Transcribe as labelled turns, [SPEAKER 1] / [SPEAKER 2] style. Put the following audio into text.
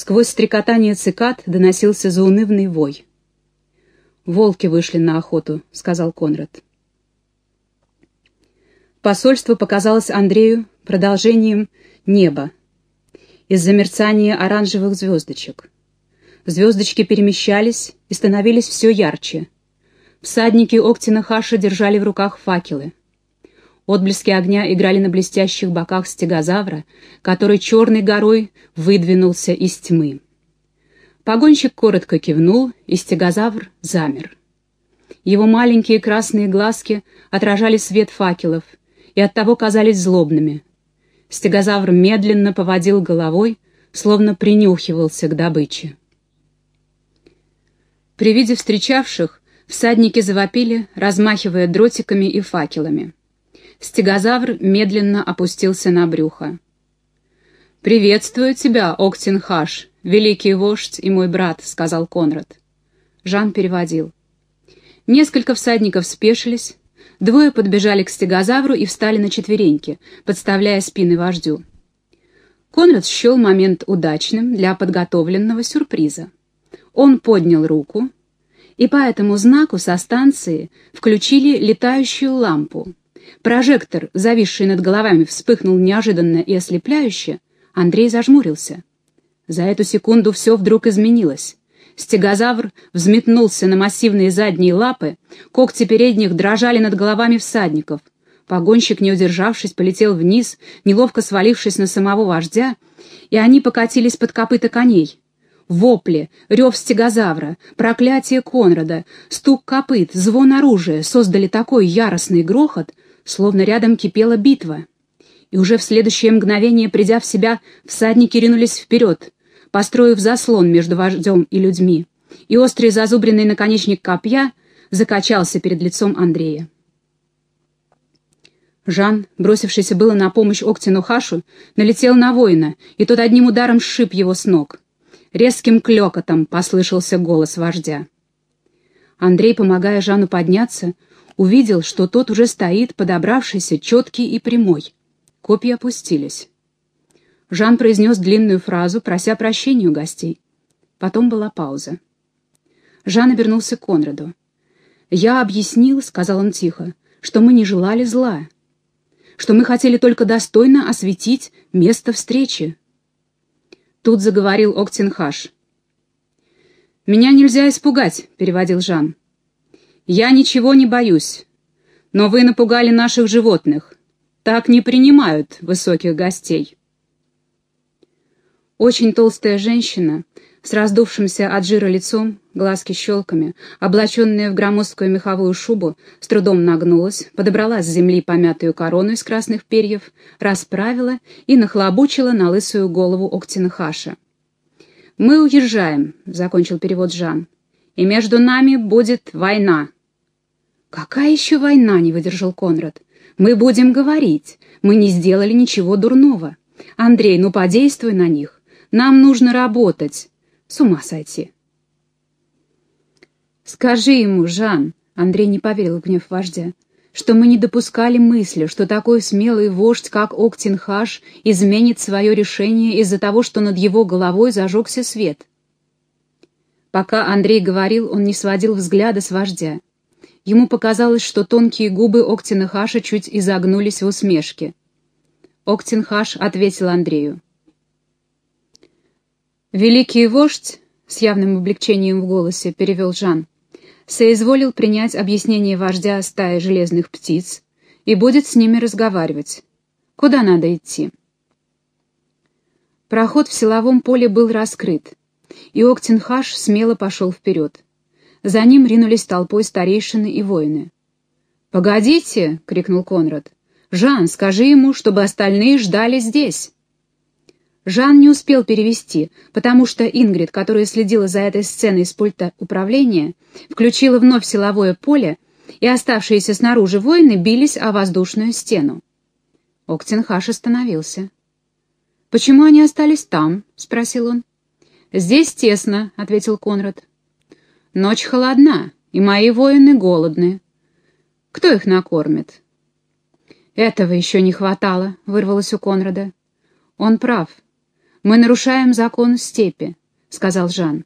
[SPEAKER 1] Сквозь стрекотание цикад доносился заунывный вой. «Волки вышли на охоту», — сказал Конрад. Посольство показалось Андрею продолжением неба из-за мерцания оранжевых звездочек. Звездочки перемещались и становились все ярче. Всадники Октина Хаша держали в руках факелы. Отблески огня играли на блестящих боках стегозавра, который черной горой выдвинулся из тьмы. Погонщик коротко кивнул, и стегозавр замер. Его маленькие красные глазки отражали свет факелов и оттого казались злобными. Стегозавр медленно поводил головой, словно принюхивался к добыче. При виде встречавших всадники завопили, размахивая дротиками и факелами. Стегозавр медленно опустился на брюхо. «Приветствую тебя, Октинхаш, великий вождь и мой брат», — сказал Конрад. Жан переводил. Несколько всадников спешились, двое подбежали к стегозавру и встали на четвереньки, подставляя спины вождю. Конрад счел момент удачным для подготовленного сюрприза. Он поднял руку, и по этому знаку со станции включили летающую лампу. Прожектор, зависший над головами, вспыхнул неожиданно и ослепляюще. Андрей зажмурился. За эту секунду все вдруг изменилось. Стегозавр взметнулся на массивные задние лапы, когти передних дрожали над головами всадников. Погонщик, не удержавшись, полетел вниз, неловко свалившись на самого вождя, и они покатились под копыта коней. Вопли, рев стегозавра, проклятие Конрада, стук копыт, звон оружия создали такой яростный грохот, словно рядом кипела битва. И уже в следующее мгновение, придя в себя, всадники ринулись вперед, построив заслон между вождем и людьми, и острый зазубренный наконечник копья закачался перед лицом Андрея. Жан, бросившийся было на помощь Октину Хашу, налетел на воина, и тот одним ударом сшиб его с ног. Резким клёкотом послышался голос вождя. Андрей, помогая Жану подняться, увидел, что тот уже стоит, подобравшийся, четкий и прямой. Копья опустились. Жан произнес длинную фразу, прося прощения у гостей. Потом была пауза. Жан обернулся к Конраду. «Я объяснил, — сказал он тихо, — что мы не желали зла, что мы хотели только достойно осветить место встречи». Тут заговорил Октинхаш. «Меня нельзя испугать», — переводил Жан. «Я ничего не боюсь, но вы напугали наших животных. Так не принимают высоких гостей». Очень толстая женщина, с раздувшимся от жира лицом, глазки щелками, облаченная в громоздкую меховую шубу, с трудом нагнулась, подобрала с земли помятую корону из красных перьев, расправила и нахлобучила на лысую голову Октина Хаша. «Мы уезжаем», — закончил перевод Жан, — «и между нами будет война». «Какая еще война?» — не выдержал Конрад. «Мы будем говорить. Мы не сделали ничего дурного. Андрей, ну подействуй на них. Нам нужно работать. С ума сойти. Скажи ему, Жан, Андрей не поверил в гнев вождя, что мы не допускали мысли, что такой смелый вождь, как Октинхаш, изменит свое решение из-за того, что над его головой зажегся свет. Пока Андрей говорил, он не сводил взгляда с вождя. Ему показалось, что тонкие губы Октинхаша чуть изогнулись в усмешке. Октинхаш ответил Андрею. «Великий вождь», — с явным облегчением в голосе перевел Жан, соизволил принять объяснение вождя стаи железных птиц и будет с ними разговаривать. Куда надо идти? Проход в силовом поле был раскрыт, и Октенхаш смело пошел вперед. За ним ринулись толпой старейшины и воины. «Погодите!» — крикнул Конрад. «Жан, скажи ему, чтобы остальные ждали здесь!» Жан не успел перевести, потому что Ингрид, которая следила за этой сценой с пульта управления, включила вновь силовое поле, и оставшиеся снаружи воины бились о воздушную стену. Октенхаш остановился. «Почему они остались там?» — спросил он. «Здесь тесно», — ответил Конрад. «Ночь холодна, и мои воины голодны. Кто их накормит?» «Этого еще не хватало», — вырвалось у Конрада. «Он прав. «Мы нарушаем закон степи», — сказал Жан.